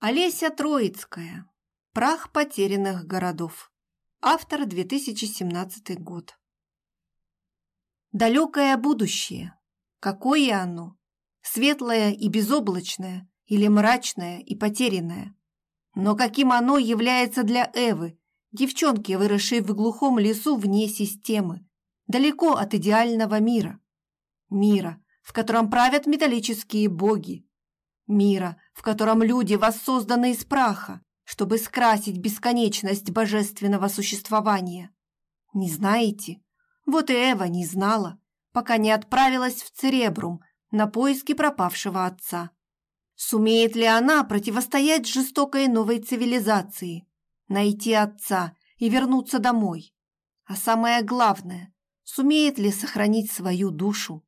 Олеся Троицкая. Прах потерянных городов. Автор 2017 год. Далекое будущее. Какое оно? Светлое и безоблачное или мрачное и потерянное? Но каким оно является для Эвы, девчонки, выросшей в глухом лесу вне системы, далеко от идеального мира? Мира, в котором правят металлические боги, мира, в котором люди воссозданы из праха, чтобы скрасить бесконечность божественного существования. Не знаете? Вот и Эва не знала, пока не отправилась в Церебрум на поиски пропавшего отца. Сумеет ли она противостоять жестокой новой цивилизации, найти отца и вернуться домой? А самое главное, сумеет ли сохранить свою душу?